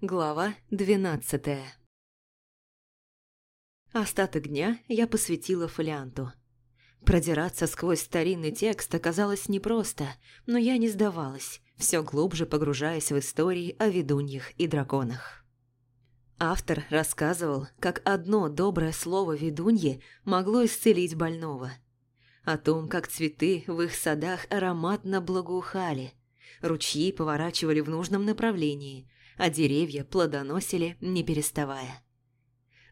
Глава двенадцатая Остаток дня я посвятила фолианту. Продираться сквозь старинный текст оказалось непросто, но я не сдавалась, все глубже погружаясь в истории о ведуньях и драконах. Автор рассказывал, как одно доброе слово ведуньи могло исцелить больного. О том, как цветы в их садах ароматно благоухали, ручьи поворачивали в нужном направлении – а деревья плодоносили, не переставая.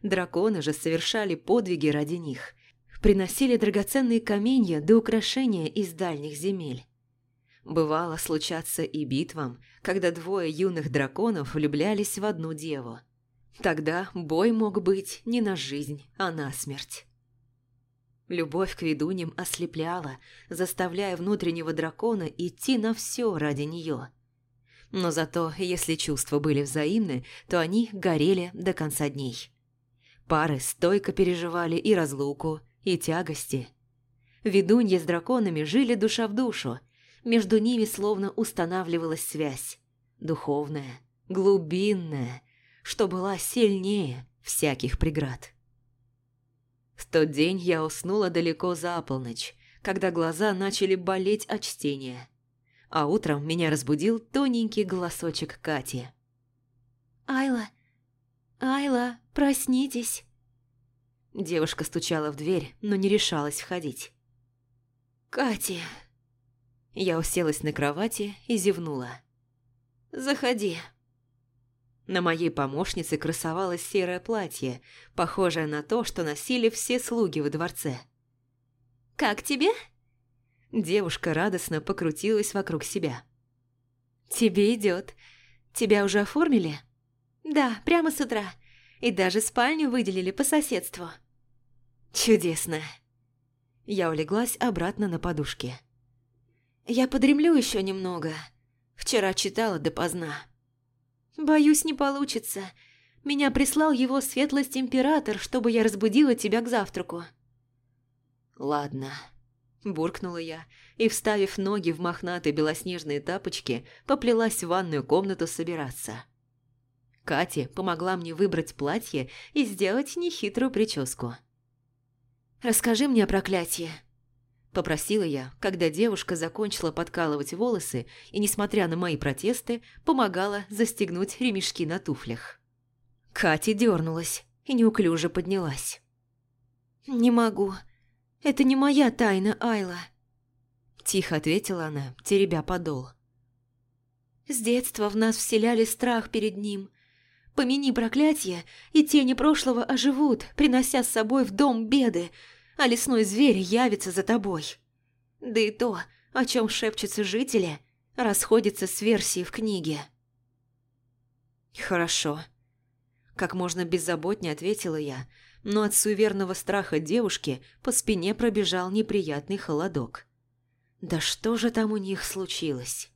Драконы же совершали подвиги ради них, приносили драгоценные каменья до украшения из дальних земель. Бывало случаться и битвам, когда двое юных драконов влюблялись в одну деву. Тогда бой мог быть не на жизнь, а на смерть. Любовь к ведуньям ослепляла, заставляя внутреннего дракона идти на все ради нее – но зато, если чувства были взаимны, то они горели до конца дней. Пары стойко переживали и разлуку, и тягости. Ведуньи с драконами жили душа в душу, между ними словно устанавливалась связь. Духовная, глубинная, что была сильнее всяких преград. В тот день я уснула далеко за полночь, когда глаза начали болеть от чтения – а утром меня разбудил тоненький голосочек Кати. «Айла! Айла, проснитесь!» Девушка стучала в дверь, но не решалась входить. «Катя!» Я уселась на кровати и зевнула. «Заходи!» На моей помощнице красовалось серое платье, похожее на то, что носили все слуги во дворце. «Как тебе?» Девушка радостно покрутилась вокруг себя. «Тебе идет. Тебя уже оформили?» «Да, прямо с утра. И даже спальню выделили по соседству». «Чудесно!» Я улеглась обратно на подушке. «Я подремлю еще немного. Вчера читала допоздна. Боюсь, не получится. Меня прислал его светлость император, чтобы я разбудила тебя к завтраку». «Ладно». Буркнула я и, вставив ноги в мохнатые белоснежные тапочки, поплелась в ванную комнату собираться. Катя помогла мне выбрать платье и сделать нехитрую прическу. «Расскажи мне о проклятии», – попросила я, когда девушка закончила подкалывать волосы и, несмотря на мои протесты, помогала застегнуть ремешки на туфлях. Катя дернулась и неуклюже поднялась. «Не могу. Это не моя тайна, Айла», – тихо ответила она, теребя подол. «С детства в нас вселяли страх перед ним. Помяни проклятие, и тени прошлого оживут, принося с собой в дом беды, а лесной зверь явится за тобой. Да и то, о чем шепчутся жители, расходится с версией в книге». «Хорошо», – как можно беззаботнее ответила я – но от суеверного страха девушки по спине пробежал неприятный холодок. Да что же там у них случилось?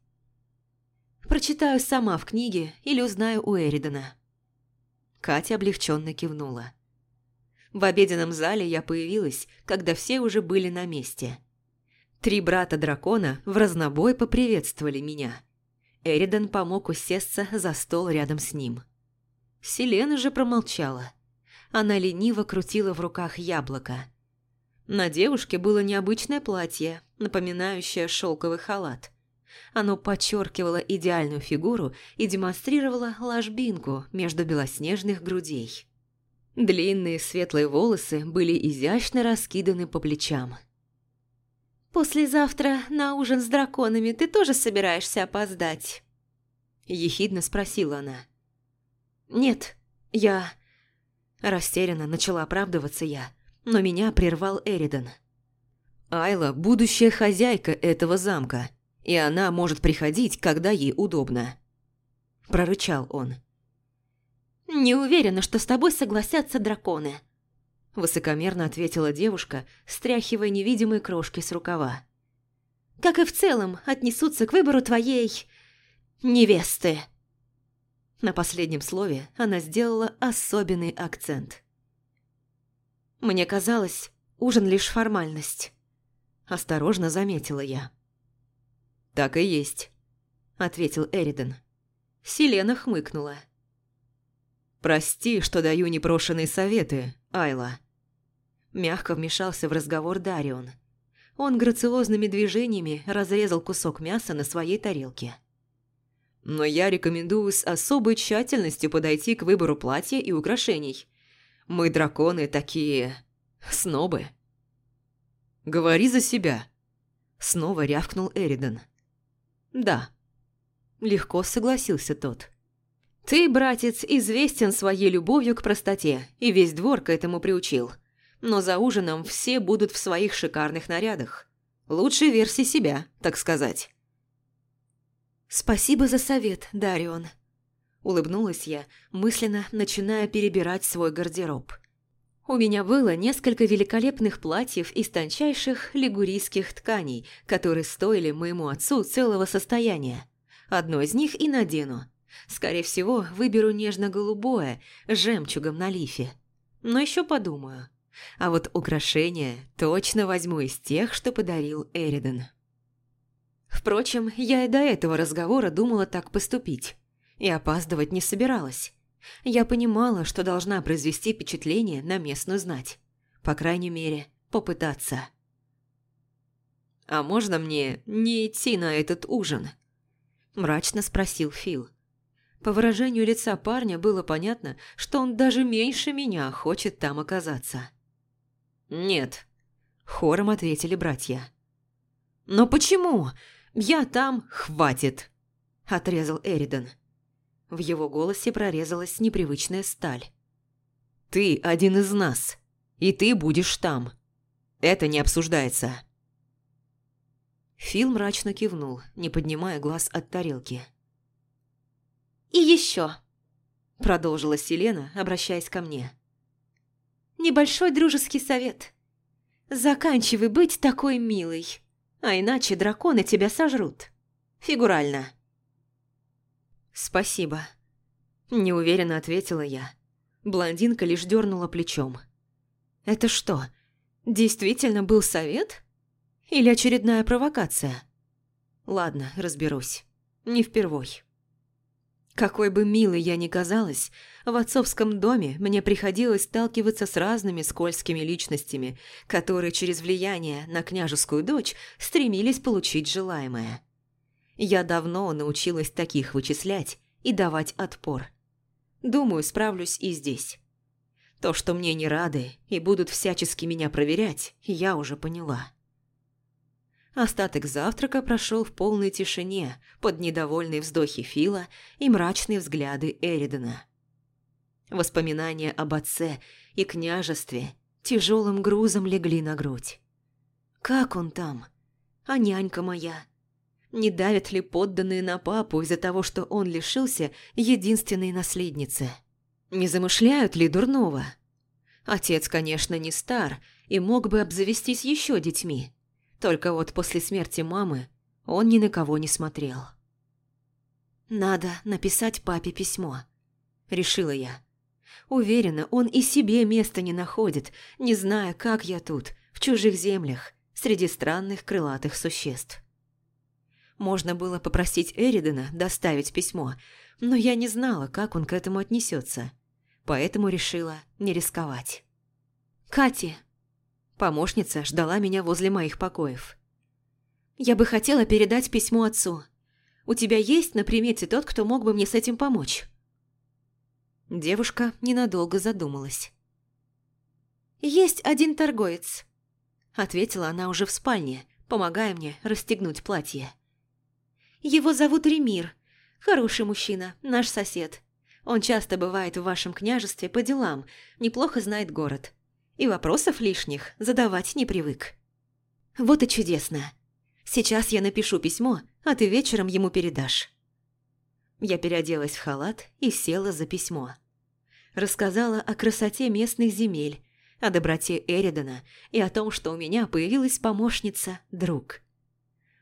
Прочитаю сама в книге или узнаю у Эридана. Катя облегченно кивнула. В обеденном зале я появилась, когда все уже были на месте. Три брата дракона в разнобой поприветствовали меня. Эридан помог усесться за стол рядом с ним. Селена же промолчала – она лениво крутила в руках яблоко. На девушке было необычное платье, напоминающее шелковый халат. Оно подчеркивало идеальную фигуру и демонстрировало ложбинку между белоснежных грудей. Длинные светлые волосы были изящно раскиданы по плечам. «Послезавтра на ужин с драконами ты тоже собираешься опоздать?» Ехидно спросила она. «Нет, я...» Растерянно начала оправдываться я, но меня прервал Эридан. Айла – будущая хозяйка этого замка, и она может приходить, когда ей удобно. Прорычал он. «Не уверена, что с тобой согласятся драконы», – высокомерно ответила девушка, стряхивая невидимые крошки с рукава. «Как и в целом отнесутся к выбору твоей... невесты». На последнем слове она сделала особенный акцент. «Мне казалось, ужин лишь формальность», – осторожно заметила я. «Так и есть», – ответил Эриден. Селена хмыкнула. «Прости, что даю непрошенные советы, Айла». Мягко вмешался в разговор Дарион. Он грациозными движениями разрезал кусок мяса на своей тарелке. «Но я рекомендую с особой тщательностью подойти к выбору платья и украшений. Мы, драконы, такие... снобы». «Говори за себя», — снова рявкнул Эридон. «Да». Легко согласился тот. «Ты, братец, известен своей любовью к простоте, и весь двор к этому приучил. Но за ужином все будут в своих шикарных нарядах. Лучшей версии себя, так сказать». «Спасибо за совет, Дарион», – улыбнулась я, мысленно начиная перебирать свой гардероб. У меня было несколько великолепных платьев из тончайших лигурийских тканей, которые стоили моему отцу целого состояния. Одно из них и надену. Скорее всего, выберу нежно-голубое, с жемчугом на лифе. Но еще подумаю. А вот украшения точно возьму из тех, что подарил Эриден. Впрочем, я и до этого разговора думала так поступить. И опаздывать не собиралась. Я понимала, что должна произвести впечатление на местную знать. По крайней мере, попытаться. «А можно мне не идти на этот ужин?» Мрачно спросил Фил. По выражению лица парня было понятно, что он даже меньше меня хочет там оказаться. «Нет», – хором ответили братья. «Но почему? Я там, хватит!» – отрезал Эридан. В его голосе прорезалась непривычная сталь. «Ты один из нас, и ты будешь там. Это не обсуждается». Фил мрачно кивнул, не поднимая глаз от тарелки. «И еще», – продолжила Селена, обращаясь ко мне. «Небольшой дружеский совет. Заканчивай быть такой милой, а иначе драконы тебя сожрут. Фигурально». «Спасибо», – неуверенно ответила я. Блондинка лишь дернула плечом. «Это что, действительно был совет? Или очередная провокация?» «Ладно, разберусь. Не впервой». Какой бы милой я ни казалась, в отцовском доме мне приходилось сталкиваться с разными скользкими личностями, которые через влияние на княжескую дочь стремились получить желаемое. Я давно научилась таких вычислять и давать отпор. Думаю, справлюсь и здесь. То, что мне не рады и будут всячески меня проверять, я уже поняла. Остаток завтрака прошел в полной тишине, под недовольные вздохи Фила и мрачные взгляды Эридона. Воспоминания об отце и княжестве тяжелым грузом легли на грудь. Как он там? А нянька моя? Не давят ли подданные на папу из-за того, что он лишился единственной наследницы? Не замышляют ли дурного? Отец, конечно, не стар и мог бы обзавестись еще детьми. Только вот после смерти мамы он ни на кого не смотрел. «Надо написать папе письмо», – решила я. Уверена, он и себе места не находит, не зная, как я тут, в чужих землях, среди странных крылатых существ. Можно было попросить Эридена доставить письмо, но я не знала, как он к этому отнесется, поэтому решила не рисковать. «Кати!» Помощница ждала меня возле моих покоев. «Я бы хотела передать письмо отцу. У тебя есть на примете тот, кто мог бы мне с этим помочь?» Девушка ненадолго задумалась. «Есть один торговец», – ответила она уже в спальне, помогая мне расстегнуть платье. Его зовут Ремир. Хороший мужчина, наш сосед. Он часто бывает в вашем княжестве по делам, неплохо знает город. И вопросов лишних задавать не привык. Вот и чудесно. Сейчас я напишу письмо, а ты вечером ему передашь. Я переоделась в халат и села за письмо. Рассказала о красоте местных земель, о доброте Эридона и о том, что у меня появилась помощница-друг.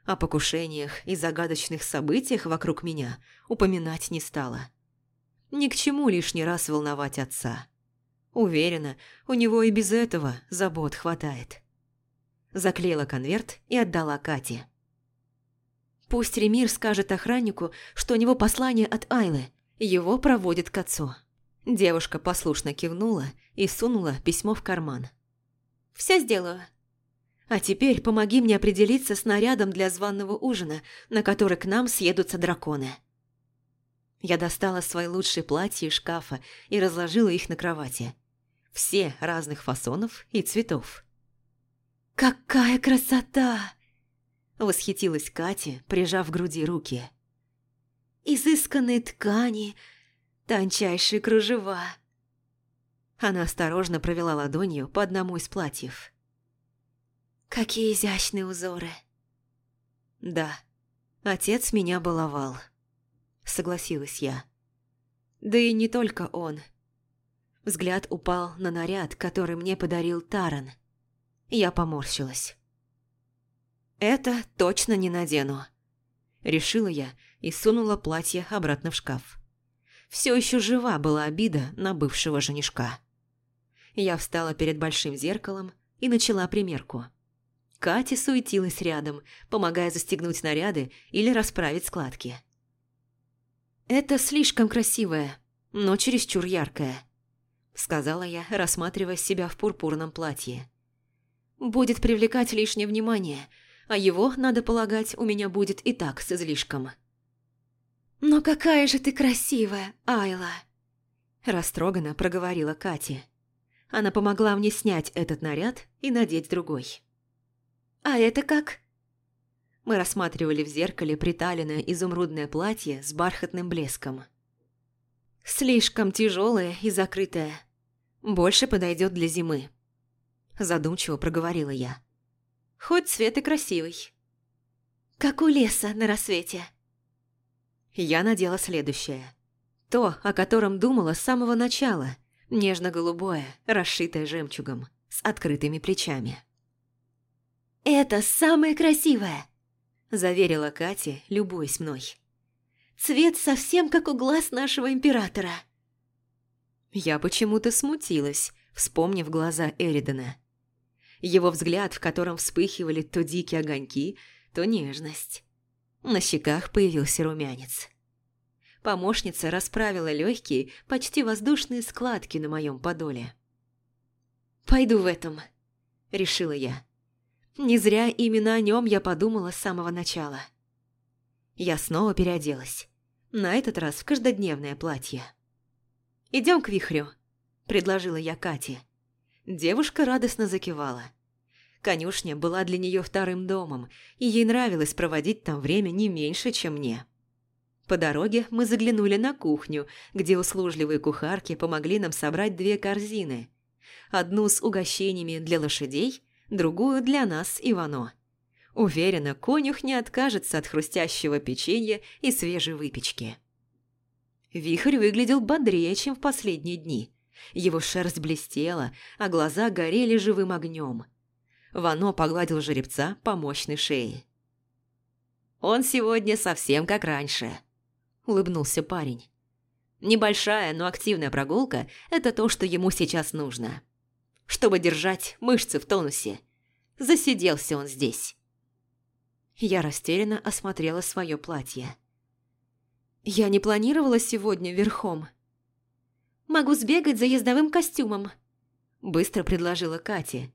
О покушениях и загадочных событиях вокруг меня упоминать не стала. Ни к чему лишний раз волновать отца. Уверена, у него и без этого забот хватает. Заклеила конверт и отдала Кате. Пусть Ремир скажет охраннику, что у него послание от Айлы, его проводит к отцу. Девушка послушно кивнула и сунула письмо в карман. «Все сделаю. А теперь помоги мне определиться с нарядом для званного ужина, на который к нам съедутся драконы». Я достала свои лучшие платья из шкафа и разложила их на кровати. Все разных фасонов и цветов. «Какая красота!» Восхитилась Катя, прижав к груди руки. «Изысканные ткани, тончайшие кружева». Она осторожно провела ладонью по одному из платьев. «Какие изящные узоры!» «Да, отец меня баловал», — согласилась я. «Да и не только он». Взгляд упал на наряд, который мне подарил Таран. Я поморщилась. «Это точно не надену», – решила я и сунула платье обратно в шкаф. Все еще жива была обида на бывшего женишка. Я встала перед большим зеркалом и начала примерку. Катя суетилась рядом, помогая застегнуть наряды или расправить складки. «Это слишком красивое, но чересчур яркое», – сказала я, рассматривая себя в пурпурном платье. «Будет привлекать лишнее внимание, а его, надо полагать, у меня будет и так с излишком. «Но какая же ты красивая, Айла!» Растроганно проговорила Катя. Она помогла мне снять этот наряд и надеть другой. «А это как?» Мы рассматривали в зеркале приталенное изумрудное платье с бархатным блеском. «Слишком тяжелое и закрытое. Больше подойдет для зимы», – задумчиво проговорила я. Хоть цвет и красивый. Как у леса на рассвете. Я надела следующее. То, о котором думала с самого начала. Нежно-голубое, расшитое жемчугом, с открытыми плечами. «Это самое красивое!» Заверила Катя, любуясь мной. «Цвет совсем как у глаз нашего императора». Я почему-то смутилась, вспомнив глаза Эридана. Его взгляд, в котором вспыхивали то дикие огоньки, то нежность. На щеках появился румянец. Помощница расправила легкие, почти воздушные складки на моем подоле. «Пойду в этом», — решила я. Не зря именно о нем я подумала с самого начала. Я снова переоделась. На этот раз в каждодневное платье. «Идем к вихрю», — предложила я Кате. Девушка радостно закивала. Конюшня была для нее вторым домом, и ей нравилось проводить там время не меньше, чем мне. По дороге мы заглянули на кухню, где услужливые кухарки помогли нам собрать две корзины. Одну с угощениями для лошадей, другую для нас, Ивано. Уверена, конюх не откажется от хрустящего печенья и свежей выпечки. Вихрь выглядел бодрее, чем в последние дни – его шерсть блестела, а глаза горели живым огнем. Вано погладил жеребца по мощной шее. «Он сегодня совсем как раньше», – улыбнулся парень. «Небольшая, но активная прогулка – это то, что ему сейчас нужно. Чтобы держать мышцы в тонусе. Засиделся он здесь». Я растерянно осмотрела свое платье. «Я не планировала сегодня верхом», Могу сбегать за ездовым костюмом», – быстро предложила Катя.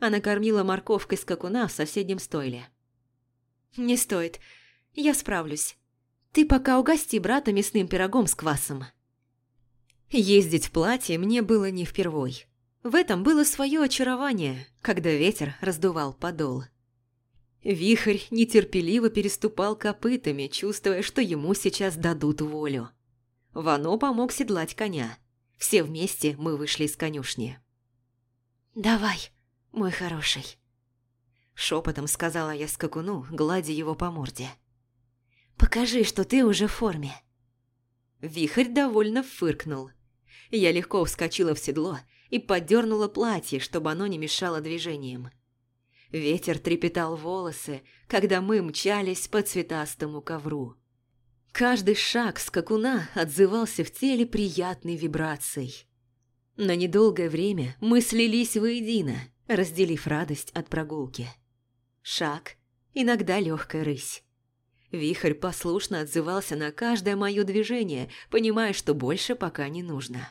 Она кормила морковкой скакуна в соседнем стойле. «Не стоит. Я справлюсь. Ты пока угости брата мясным пирогом с квасом». Ездить в платье мне было не впервой. В этом было свое очарование, когда ветер раздувал подол. Вихрь нетерпеливо переступал копытами, чувствуя, что ему сейчас дадут волю. Вано помог седлать коня. Все вместе мы вышли из конюшни. «Давай, мой хороший», – шепотом сказала я скакуну, гладя его по морде. «Покажи, что ты уже в форме». Вихрь довольно фыркнул. Я легко вскочила в седло и поддернула платье, чтобы оно не мешало движениям. Ветер трепетал волосы, когда мы мчались по цветастому ковру. Каждый шаг скакуна отзывался в теле приятной вибрацией. На недолгое время мы слились воедино, разделив радость от прогулки. Шаг, иногда легкая рысь. Вихрь послушно отзывался на каждое мое движение, понимая, что больше пока не нужно.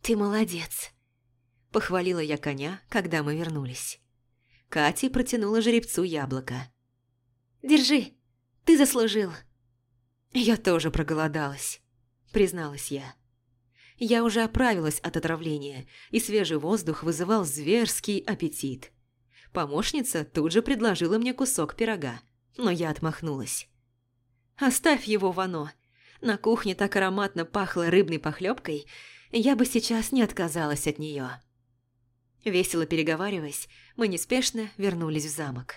«Ты молодец», – похвалила я коня, когда мы вернулись. Катя протянула жеребцу яблоко. «Держи, ты заслужил». «Я тоже проголодалась», – призналась я. Я уже оправилась от отравления, и свежий воздух вызывал зверский аппетит. Помощница тут же предложила мне кусок пирога, но я отмахнулась. «Оставь его, Вано. На кухне так ароматно пахло рыбной похлебкой, я бы сейчас не отказалась от нее. Весело переговариваясь, мы неспешно вернулись в замок.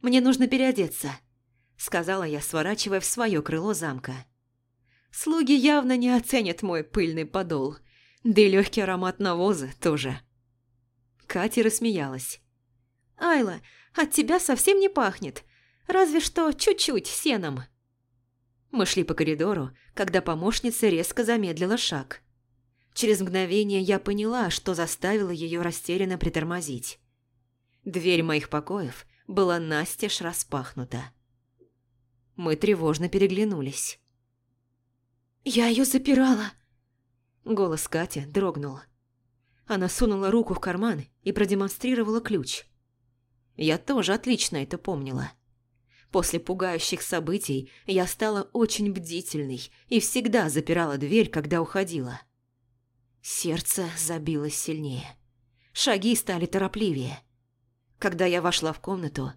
«Мне нужно переодеться», — сказала я, сворачивая в свое крыло замка. «Слуги явно не оценят мой пыльный подол, да и легкий аромат навоза тоже». Катя рассмеялась. «Айла, от тебя совсем не пахнет, разве что чуть-чуть сеном». Мы шли по коридору, когда помощница резко замедлила шаг. Через мгновение я поняла, что заставило ее растерянно притормозить. Дверь моих покоев была настежь распахнута. Мы тревожно переглянулись. «Я ее запирала!» Голос Кати дрогнул. Она сунула руку в карман и продемонстрировала ключ. Я тоже отлично это помнила. После пугающих событий я стала очень бдительной и всегда запирала дверь, когда уходила. Сердце забилось сильнее. Шаги стали торопливее. Когда я вошла в комнату,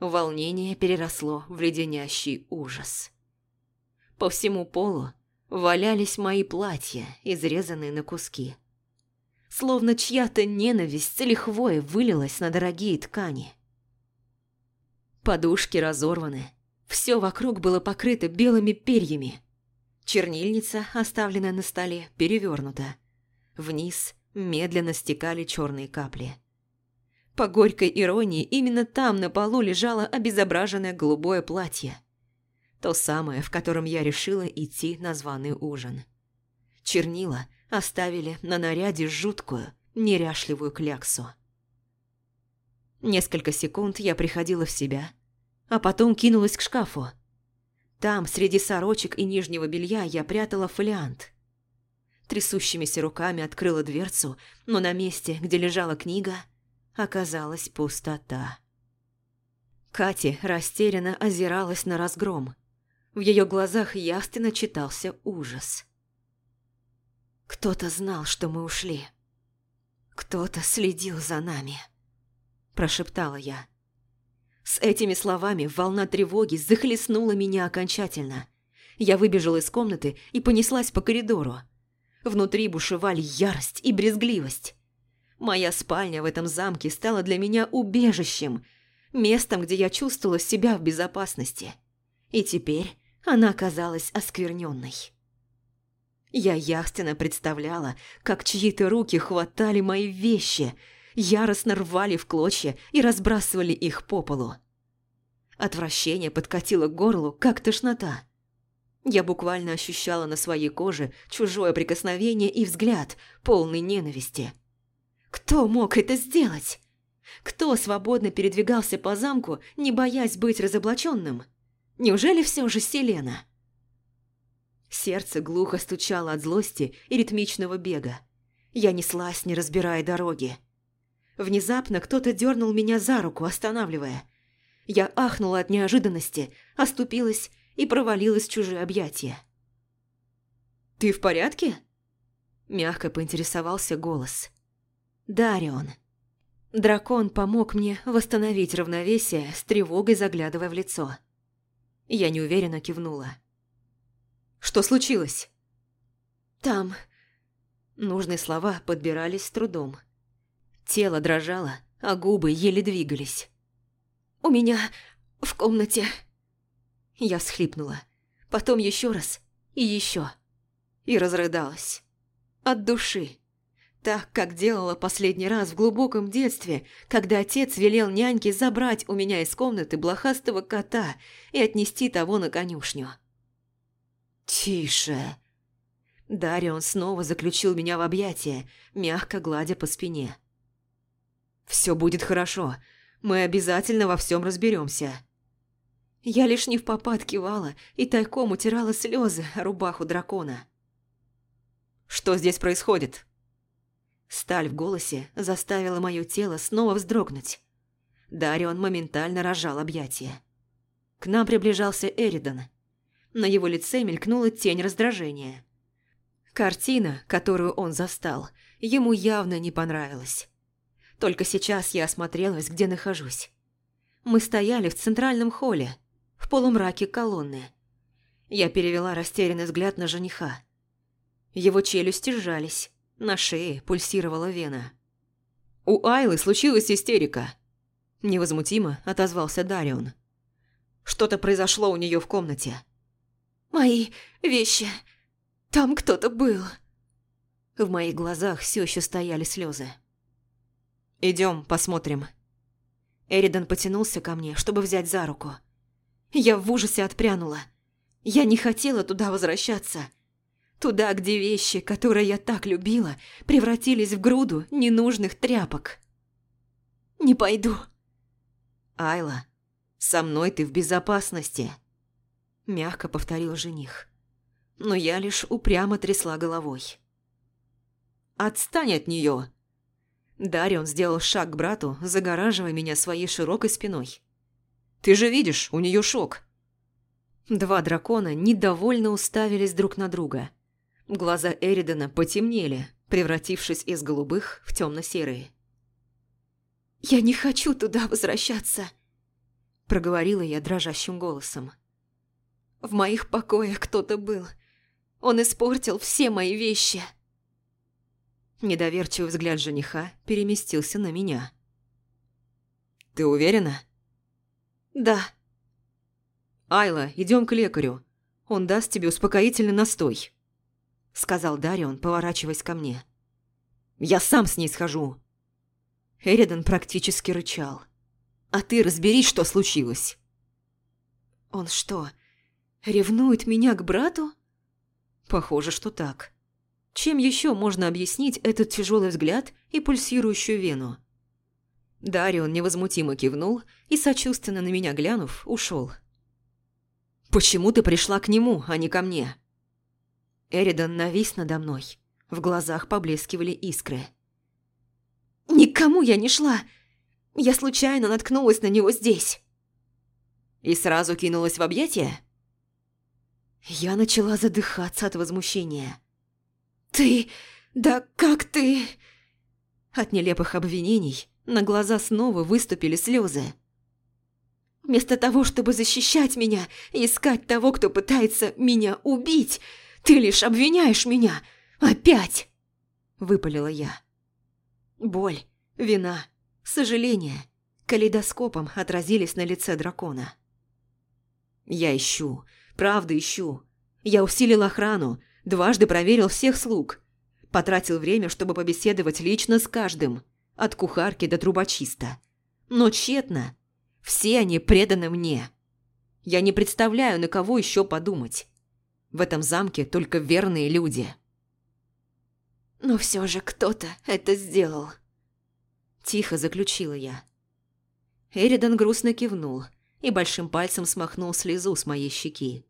волнение переросло в леденящий ужас. По всему полу валялись мои платья, изрезанные на куски. Словно чья-то ненависть лихвой вылилась на дорогие ткани. Подушки разорваны. Все вокруг было покрыто белыми перьями. Чернильница, оставленная на столе, перевернута. Вниз медленно стекали черные капли. По горькой иронии, именно там на полу лежало обезображенное голубое платье. То самое, в котором я решила идти на званый ужин. Чернила оставили на наряде жуткую, неряшливую кляксу. Несколько секунд я приходила в себя, а потом кинулась к шкафу. Там, среди сорочек и нижнего белья, я прятала фолиант. Трясущимися руками открыла дверцу, но на месте, где лежала книга, оказалась пустота. Катя растерянно озиралась на разгром. В ее глазах явственно читался ужас. Кто-то знал, что мы ушли. Кто-то следил за нами прошептала я. С этими словами волна тревоги захлестнула меня окончательно. Я выбежала из комнаты и понеслась по коридору. Внутри бушевали ярость и брезгливость. Моя спальня в этом замке стала для меня убежищем, местом, где я чувствовала себя в безопасности. И теперь она оказалась оскверненной. Я явственно представляла, как чьи-то руки хватали мои вещи – яростно рвали в клочья и разбрасывали их по полу. Отвращение подкатило к горлу, как тошнота. Я буквально ощущала на своей коже чужое прикосновение и взгляд, полный ненависти. Кто мог это сделать? Кто свободно передвигался по замку, не боясь быть разоблаченным? Неужели все же Селена? Сердце глухо стучало от злости и ритмичного бега. Я неслась, не разбирая дороги. Внезапно кто-то дернул меня за руку, останавливая. Я ахнула от неожиданности, оступилась и провалилась в чужие объятия. «Ты в порядке?» Мягко поинтересовался голос. «Дарион». Дракон помог мне восстановить равновесие, с тревогой заглядывая в лицо. Я неуверенно кивнула. «Что случилось?» «Там...» Нужные слова подбирались с трудом. Тело дрожало, а губы еле двигались. «У меня в комнате...» Я всхлипнула. Потом еще раз и еще. И разрыдалась. От души. Так, как делала последний раз в глубоком детстве, когда отец велел няньке забрать у меня из комнаты блохастого кота и отнести того на конюшню. «Тише!» Дарион снова заключил меня в объятия, мягко гладя по спине. Все будет хорошо. Мы обязательно во всем разберемся. Я лишь не в попад кивала и тайком утирала слезы рубаху дракона. «Что здесь происходит?» Сталь в голосе заставила мое тело снова вздрогнуть. Дарион моментально разжал объятия. К нам приближался Эридан. На его лице мелькнула тень раздражения. Картина, которую он застал, ему явно не понравилась. Только сейчас я осмотрелась, где нахожусь. Мы стояли в центральном холле, в полумраке колонны. Я перевела растерянный взгляд на жениха. Его челюсти сжались, на шее пульсировала вена. «У Айлы случилась истерика», – невозмутимо отозвался Дарион. «Что-то произошло у нее в комнате». «Мои вещи. Там кто-то был». В моих глазах все еще стояли слезы. «Идем, посмотрим». Эридан потянулся ко мне, чтобы взять за руку. Я в ужасе отпрянула. Я не хотела туда возвращаться. Туда, где вещи, которые я так любила, превратились в груду ненужных тряпок. «Не пойду». «Айла, со мной ты в безопасности», – мягко повторил жених. Но я лишь упрямо трясла головой. «Отстань от нее!» Дарион сделал шаг к брату, загораживая меня своей широкой спиной. «Ты же видишь, у нее шок!» Два дракона недовольно уставились друг на друга – Глаза Эридана потемнели, превратившись из голубых в темно-серые. «Я не хочу туда возвращаться», – проговорила я дрожащим голосом. «В моих покоях кто-то был. Он испортил все мои вещи». Недоверчивый взгляд жениха переместился на меня. «Ты уверена?» «Да». «Айла, идем к лекарю. Он даст тебе успокоительный настой». – сказал Дарион, поворачиваясь ко мне. «Я сам с ней схожу». Эридан практически рычал. «А ты разберись, что случилось». «Он что, ревнует меня к брату?» «Похоже, что так. Чем еще можно объяснить этот тяжелый взгляд и пульсирующую вену?» Дарион невозмутимо кивнул и, сочувственно на меня глянув, ушел. «Почему ты пришла к нему, а не ко мне?» Эридан навис надо мной. В глазах поблескивали искры. «Никому я не шла! Я случайно наткнулась на него здесь!» «И сразу кинулась в объятия?» Я начала задыхаться от возмущения. «Ты... да как ты...» От нелепых обвинений на глаза снова выступили слезы. «Вместо того, чтобы защищать меня искать того, кто пытается меня убить, ты лишь обвиняешь меня! Опять!» Выпалила я. Боль, вина, сожаление калейдоскопом отразились на лице дракона. «Я ищу, правда ищу. Я усилил охрану, дважды проверил всех слуг. Потратил время, чтобы побеседовать лично с каждым, от кухарки до трубочиста. Но тщетно. Все они преданы мне. Я не представляю, на кого еще подумать. В этом замке только верные люди. Но все же кто-то это сделал. Тихо заключила я. Эридан грустно кивнул и большим пальцем смахнул слезу с моей щеки.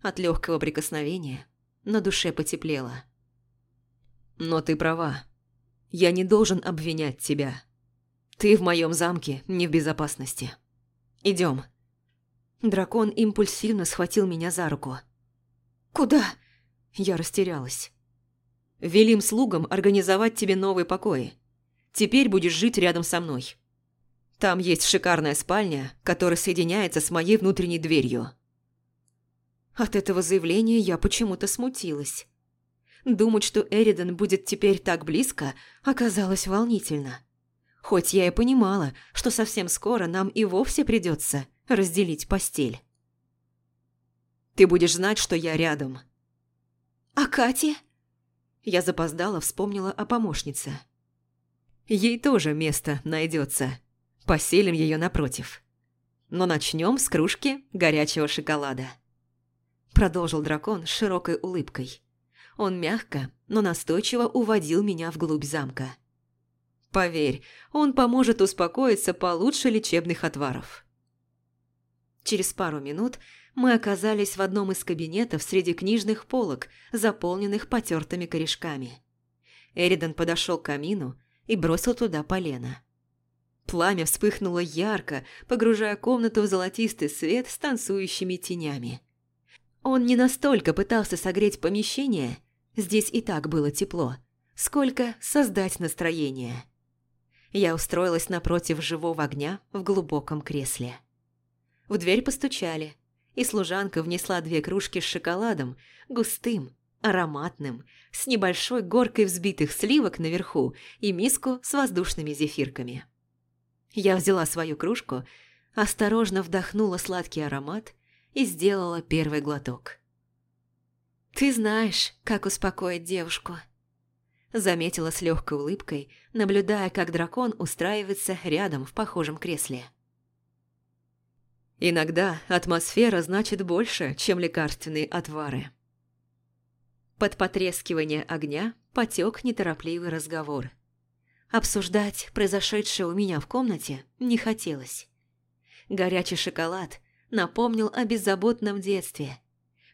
От легкого прикосновения на душе потеплело. Но ты права. Я не должен обвинять тебя. Ты в моем замке не в безопасности. Идем. Дракон импульсивно схватил меня за руку. «Куда?» Я растерялась. «Велим слугам организовать тебе новые покои. Теперь будешь жить рядом со мной. Там есть шикарная спальня, которая соединяется с моей внутренней дверью». От этого заявления я почему-то смутилась. Думать, что Эридан будет теперь так близко, оказалось волнительно. Хоть я и понимала, что совсем скоро нам и вовсе придется разделить постель. Ты будешь знать, что я рядом». «А Кате?» Я запоздала, вспомнила о помощнице. Ей тоже место найдется. Поселим ее напротив. Но начнем с кружки горячего шоколада. Продолжил дракон с широкой улыбкой. Он мягко, но настойчиво уводил меня вглубь замка. Поверь, он поможет успокоиться получше лечебных отваров. Через пару минут мы оказались в одном из кабинетов среди книжных полок, заполненных потертыми корешками. Эридан подошел к камину и бросил туда полено. Пламя вспыхнуло ярко, погружая комнату в золотистый свет с танцующими тенями. Он не настолько пытался согреть помещение, здесь и так было тепло, сколько создать настроение. Я устроилась напротив живого огня в глубоком кресле. В дверь постучали, и служанка внесла две кружки с шоколадом, густым, ароматным, с небольшой горкой взбитых сливок наверху и миску с воздушными зефирками. Я взяла свою кружку, осторожно вдохнула сладкий аромат и сделала первый глоток. «Ты знаешь, как успокоить девушку», – заметила с легкой улыбкой, наблюдая, как дракон устраивается рядом в похожем кресле. «Иногда атмосфера значит больше, чем лекарственные отвары». Под потрескивание огня потек неторопливый разговор. Обсуждать произошедшее у меня в комнате не хотелось. Горячий шоколад напомнил о беззаботном детстве,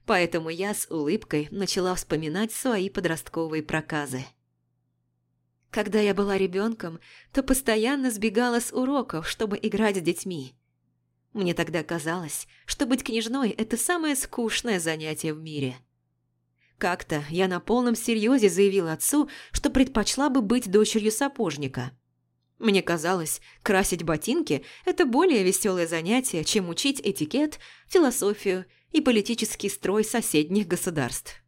поэтому я с улыбкой начала вспоминать свои подростковые проказы. Когда я была ребенком, то постоянно сбегала с уроков, чтобы играть с детьми. Мне тогда казалось, что быть княжной – это самое скучное занятие в мире – как-то я на полном серьезе заявила отцу, что предпочла бы быть дочерью сапожника. Мне казалось, красить ботинки – это более веселое занятие, чем учить этикет, философию и политический строй соседних государств.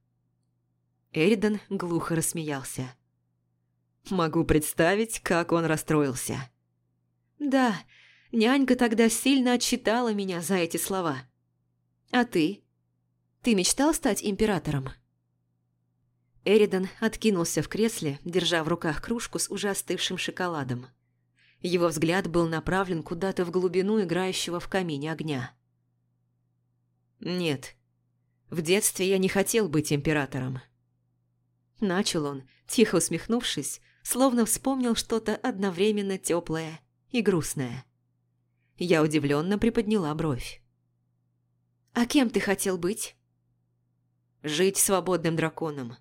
Эридан глухо рассмеялся. Могу представить, как он расстроился. Да, нянька тогда сильно отчитала меня за эти слова. А ты? Ты мечтал стать императором? Эридан откинулся в кресле, держа в руках кружку с уже остывшим шоколадом. Его взгляд был направлен куда-то в глубину играющего в камине огня. «Нет, в детстве я не хотел быть императором». Начал он, тихо усмехнувшись, словно вспомнил что-то одновременно теплое и грустное. Я удивленно приподняла бровь. «А кем ты хотел быть?» «Жить свободным драконом»,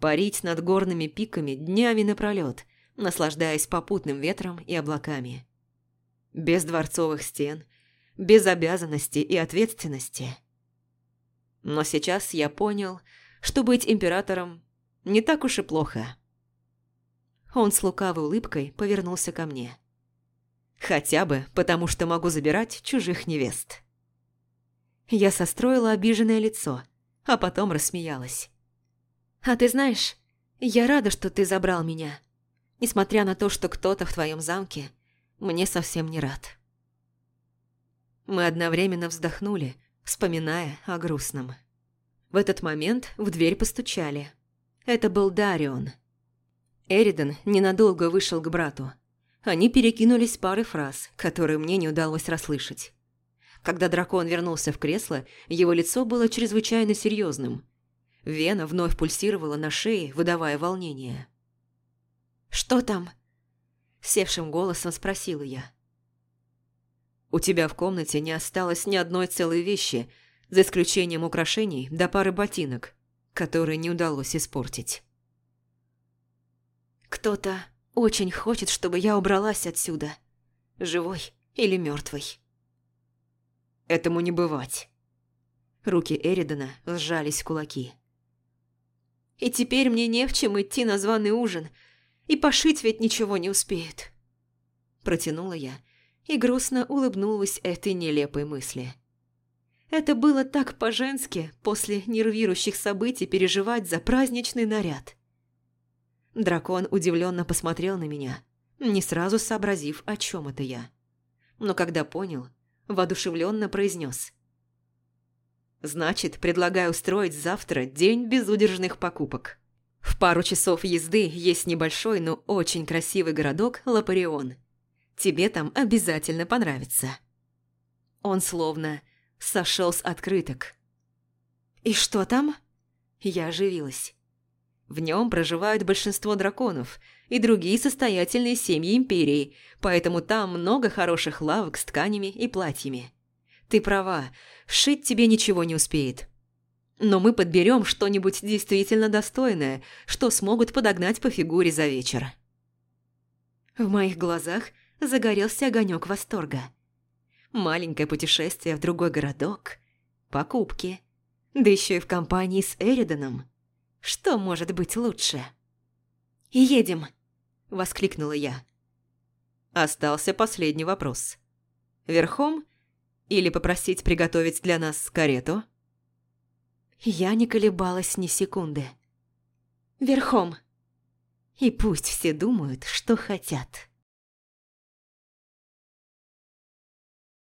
парить над горными пиками днями напролет, наслаждаясь попутным ветром и облаками. Без дворцовых стен, без обязанностей и ответственности. Но сейчас я понял, что быть императором не так уж и плохо. Он с лукавой улыбкой повернулся ко мне. Хотя бы потому, что могу забирать чужих невест. Я состроила обиженное лицо, а потом рассмеялась. А ты знаешь, я рада, что ты забрал меня. Несмотря на то, что кто-то в твоем замке мне совсем не рад. Мы одновременно вздохнули, вспоминая о грустном. В этот момент в дверь постучали. Это был Дарион. Эридан ненадолго вышел к брату. Они перекинулись парой фраз, которые мне не удалось расслышать. Когда дракон вернулся в кресло, его лицо было чрезвычайно серьезным, Вена вновь пульсировала на шее, выдавая волнение. «Что там?» – севшим голосом спросила я. «У тебя в комнате не осталось ни одной целой вещи, за исключением украшений до пары ботинок, которые не удалось испортить». «Кто-то очень хочет, чтобы я убралась отсюда, живой или мертвой». «Этому не бывать». Руки Эридана сжались в кулаки. И теперь мне не в чем идти на званый ужин, и пошить ведь ничего не успеет. Протянула я и грустно улыбнулась этой нелепой мысли. Это было так по-женски после нервирующих событий переживать за праздничный наряд. Дракон удивленно посмотрел на меня, не сразу сообразив, о чем это я. Но когда понял, воодушевленно произнес – Значит, предлагаю устроить завтра день безудержных покупок. В пару часов езды есть небольшой, но очень красивый городок Лапарион. Тебе там обязательно понравится. Он словно сошел с открыток. «И что там?» Я оживилась. В нем проживают большинство драконов и другие состоятельные семьи Империи, поэтому там много хороших лавок с тканями и платьями. Ты права, шить тебе ничего не успеет. Но мы подберем что-нибудь действительно достойное, что смогут подогнать по фигуре за вечер. В моих глазах загорелся огонек восторга. Маленькое путешествие в другой городок, покупки, да еще и в компании с Эриданом. Что может быть лучше? «Едем!» – воскликнула я. Остался последний вопрос. Верхом или попросить приготовить для нас карету? Я не колебалась ни секунды. Верхом. И пусть все думают, что хотят.